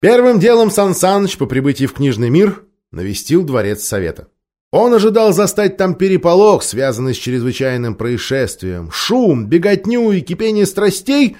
Первым делом Сан Саныч по прибытии в книжный мир навестил дворец совета. Он ожидал застать там переполох, связанный с чрезвычайным происшествием, шум, беготню и кипение страстей,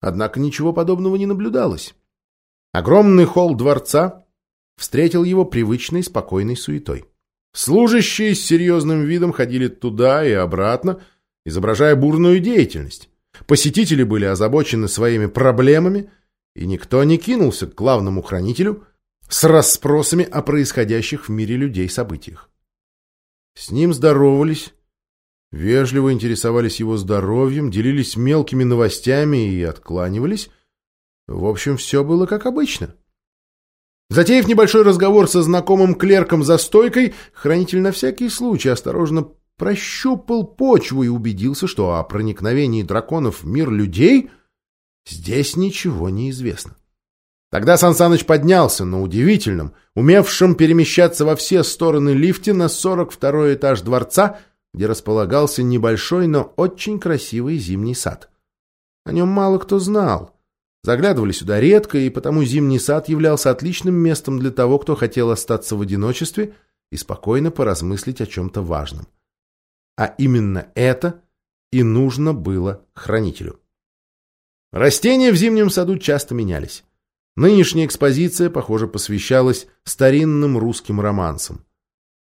однако ничего подобного не наблюдалось. Огромный холл дворца встретил его привычной спокойной суетой. Служащие с серьезным видом ходили туда и обратно, изображая бурную деятельность. Посетители были озабочены своими проблемами, и никто не кинулся к главному хранителю с расспросами о происходящих в мире людей событиях. С ним здоровались, вежливо интересовались его здоровьем, делились мелкими новостями и откланивались. В общем, все было как обычно. Затеяв небольшой разговор со знакомым клерком за стойкой, хранитель на всякий случай осторожно прощупал почву и убедился, что о проникновении драконов в мир людей здесь ничего не известно. Тогда Сансаныч поднялся на удивительном, умевшем перемещаться во все стороны лифте на 42-й этаж дворца, где располагался небольшой, но очень красивый зимний сад. О нем мало кто знал. Заглядывали сюда редко, и потому зимний сад являлся отличным местом для того, кто хотел остаться в одиночестве и спокойно поразмыслить о чем-то важном. А именно это и нужно было хранителю. Растения в зимнем саду часто менялись. Нынешняя экспозиция, похоже, посвящалась старинным русским романсам.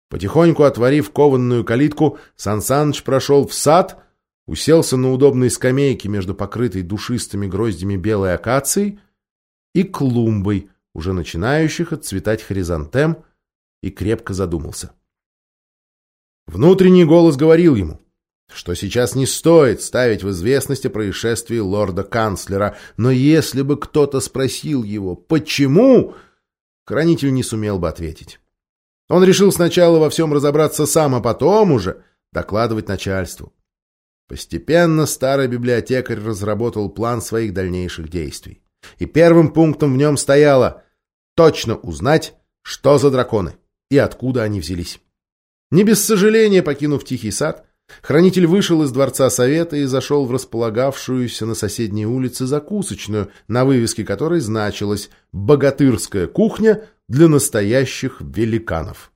Потихоньку отворив кованную калитку, Сан Саныч прошел в сад, уселся на удобной скамейке между покрытой душистыми гроздями белой акации и клумбой, уже начинающих отцветать хризантем, и крепко задумался. Внутренний голос говорил ему, что сейчас не стоит ставить в известность о происшествии лорда-канцлера, но если бы кто-то спросил его «почему?», хранитель не сумел бы ответить. Он решил сначала во всем разобраться сам, а потом уже докладывать начальству. Постепенно старый библиотекарь разработал план своих дальнейших действий. И первым пунктом в нем стояло точно узнать, что за драконы и откуда они взялись. Не без сожаления покинув тихий сад, хранитель вышел из дворца совета и зашел в располагавшуюся на соседней улице закусочную, на вывеске которой значилось «Богатырская кухня для настоящих великанов».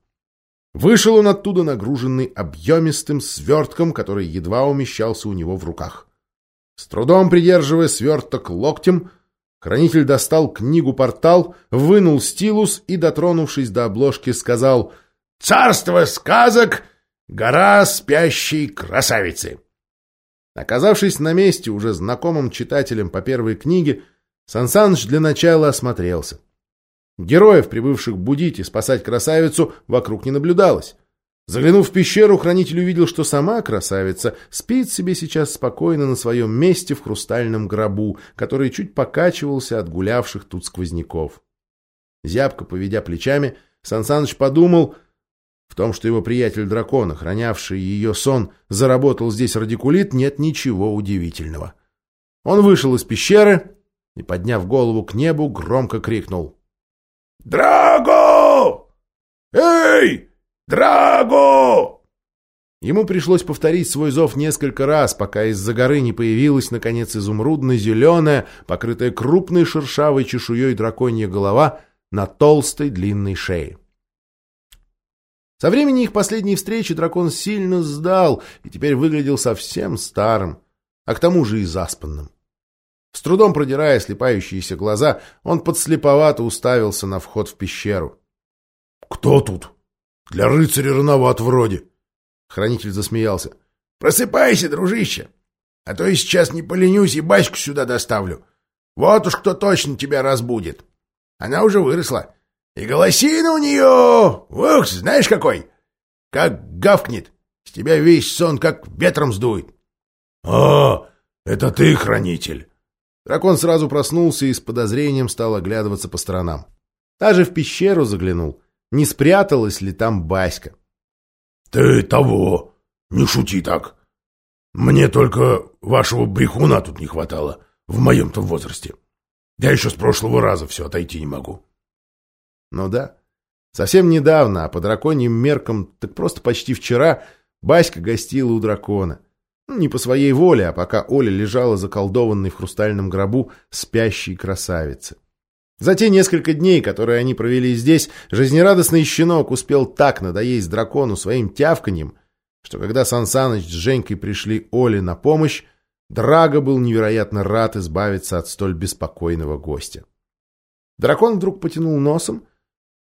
Вышел он оттуда нагруженный объемистым свертком, который едва умещался у него в руках. С трудом придерживая сверток локтем, хранитель достал книгу-портал, вынул стилус и, дотронувшись до обложки, сказал — Царство сказок — гора спящей красавицы. Оказавшись на месте, уже знакомым читателям по первой книге, Сансаныч для начала осмотрелся. Героев, прибывших будить и спасать красавицу, вокруг не наблюдалось. Заглянув в пещеру, хранитель увидел, что сама красавица спит себе сейчас спокойно на своем месте в хрустальном гробу, который чуть покачивался от гулявших тут сквозняков. Зябко поведя плечами, Сансаныч подумал, в том, что его приятель-дракон, охранявший ее сон, заработал здесь радикулит, нет ничего удивительного. Он вышел из пещеры и, подняв голову к небу, громко крикнул. «Драго! Эй, Драго!» Ему пришлось повторить свой зов несколько раз, пока из-за горы не появилась, наконец, изумрудно-зеленая, покрытая крупной шершавой чешуей драконья голова на толстой длинной шее. Со времени их последней встречи дракон сильно сдал и теперь выглядел совсем старым, а к тому же и заспанным. С трудом продирая слепающиеся глаза, он подслеповато уставился на вход в пещеру. — Кто тут? Для рыцаря рановат вроде. Хранитель засмеялся. — Просыпайся, дружище, а то я сейчас не поленюсь и бачку сюда доставлю. Вот уж кто точно тебя разбудит. Она уже выросла. И голосина у нее... Ух, знаешь какой! Как гавкнет, с тебя весь сон как ветром сдует. — А, это ты, хранитель! Дракон сразу проснулся и с подозрением стал оглядываться по сторонам. Даже в пещеру заглянул. Не спряталась ли там Баська? — Ты того! Не шути так! Мне только вашего брехуна тут не хватало в моем-то возрасте. Я еще с прошлого раза все отойти не могу. Ну да. Совсем недавно, а по драконьим меркам, так просто почти вчера, Баська гостила у дракона. Ну, не по своей воле, а пока Оля лежала заколдованной в хрустальном гробу спящей красавицы. За те несколько дней, которые они провели здесь, жизнерадостный щенок успел так надоесть дракону своим тявканьем, что когда Сансаныч с Женькой пришли Оле на помощь, Драго был невероятно рад избавиться от столь беспокойного гостя. Дракон вдруг потянул носом,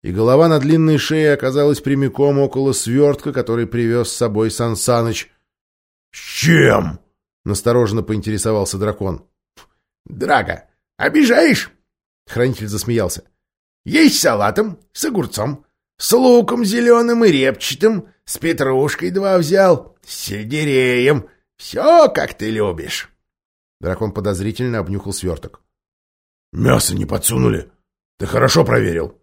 и голова на длинной шее оказалась прямиком около свертка, который привез с собой Сансаныч. — С чем? — настороженно поинтересовался дракон. — Драго, обижаешь? — хранитель засмеялся. — Есть салатом, с огурцом, с луком зеленым и репчатым, с петрушкой два взял, с сельдереем. Все, как ты любишь. Дракон подозрительно обнюхал сверток. — Мясо не подсунули? Ты хорошо проверил?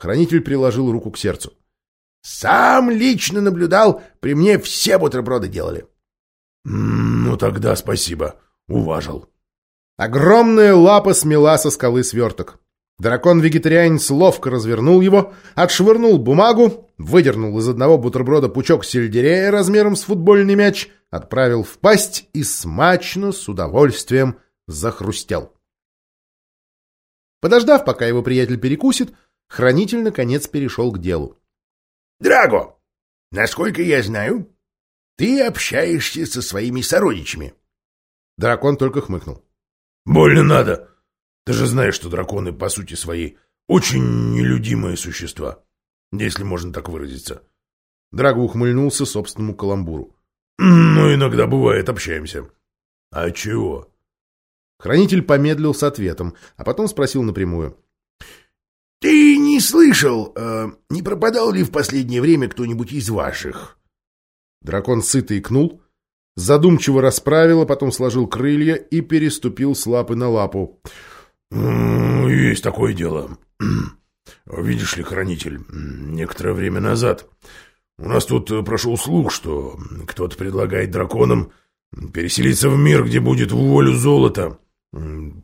Хранитель приложил руку к сердцу. — Сам лично наблюдал, при мне все бутерброды делали. — Ну тогда спасибо, уважил. Огромная лапа смела со скалы сверток. Дракон-вегетарианец ловко развернул его, отшвырнул бумагу, выдернул из одного бутерброда пучок сельдерея размером с футбольный мяч, отправил в пасть и смачно, с удовольствием захрустел. Подождав, пока его приятель перекусит, хранитель наконец перешел к делу. — Драго, насколько я знаю, ты общаешься со своими сородичами. Дракон только хмыкнул. — Больно надо. Ты же знаешь, что драконы, по сути своей, очень нелюдимые существа, если можно так выразиться. Драго ухмыльнулся собственному каламбуру. — Ну, иногда бывает, общаемся. — А чего? Хранитель помедлил с ответом, а потом спросил напрямую. — слышал, э, не пропадал ли в последнее время кто-нибудь из ваших? Дракон сыто икнул, задумчиво расправил, а потом сложил крылья и переступил с лапы на лапу. — Есть такое дело. Видишь ли, хранитель, некоторое время назад у нас тут прошел слух, что кто-то предлагает драконам переселиться в мир, где будет в волю золота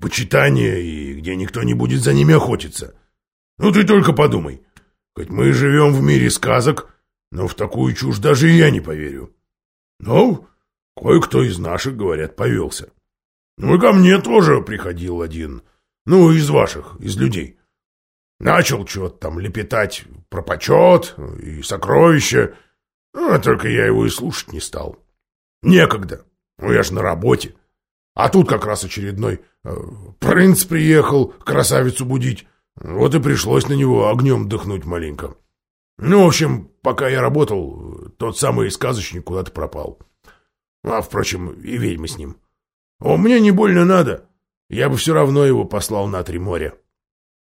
почитание и где никто не будет за ними охотиться. Ну ты только подумай. Хоть мы живем в мире сказок, но в такую чушь даже я не поверю. Ну, кое-кто из наших, говорят, повелся. Ну и ко мне тоже приходил один, ну, из ваших, из людей. Начал что-то там лепетать про почет и сокровища, а только я его и слушать не стал. Некогда, ну я ж на работе. А тут как раз очередной э, принц приехал красавицу будить. Вот и пришлось на него огнем дыхнуть маленько. Ну, в общем, пока я работал, тот самый сказочник куда-то пропал. А, впрочем, и ведьмы с ним. А мне не больно надо. Я бы все равно его послал на три моря.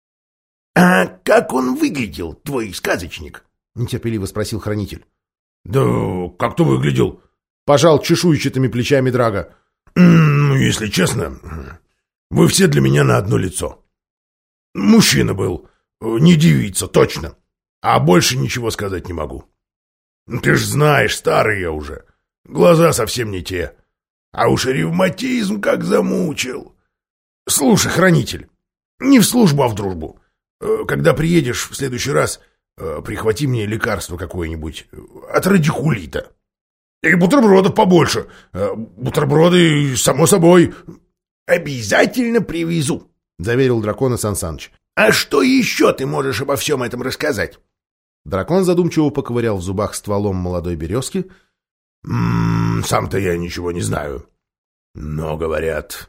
— А как он выглядел, твой сказочник? — нетерпеливо спросил хранитель. — Да как-то выглядел. Пожал чешуйчатыми плечами Драга. Ну, если честно, вы все для меня на одно лицо. Мужчина был, не девица, точно. А больше ничего сказать не могу. Ты ж знаешь, старый я уже. Глаза совсем не те. А уж ревматизм как замучил. Слушай, хранитель, не в службу, а в дружбу. Э, когда приедешь в следующий раз, э, прихвати мне лекарство какое-нибудь от радикулита. И бутербродов побольше. Э, бутерброды, само собой. Обязательно привезу, заверил дракона Сансаныч. А что еще ты можешь обо всем этом рассказать? Дракон задумчиво поковырял в зубах стволом молодой березки. «М-м, сам-то я ничего не знаю. Но, говорят,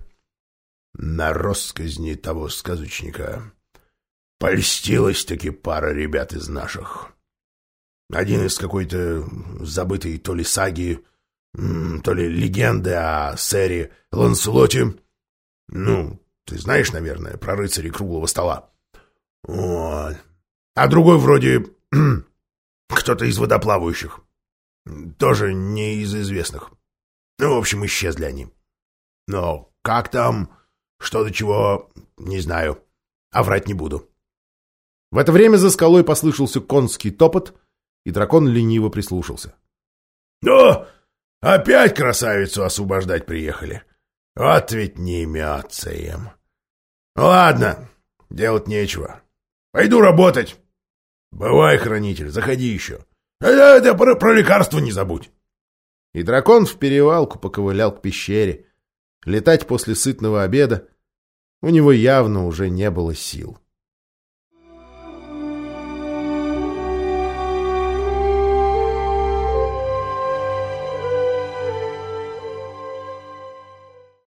на росказни того сказочника польстилась-таки пара ребят из наших. Один из какой-то забытой то ли саги, то ли легенды о сэре Ланселоте. Ну, ты знаешь, наверное, про рыцарей круглого стола. Вот. А другой вроде кто-то из водоплавающих. Тоже не из известных. Ну, в общем, исчезли они. Но как там, что до чего, не знаю. А врать не буду. В это время за скалой послышался конский топот, и дракон лениво прислушался. — Ну, опять красавицу освобождать приехали. Вот ведь не имется им. Ладно, делать нечего. Пойду работать. Бывай, хранитель, заходи еще. Да, да, про, про лекарство не забудь. И дракон в перевалку поковылял к пещере. Летать после сытного обеда у него явно уже не было сил.